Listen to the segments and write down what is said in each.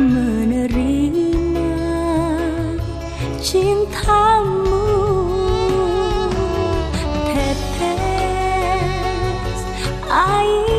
menerima cintamu. Tetes air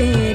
feel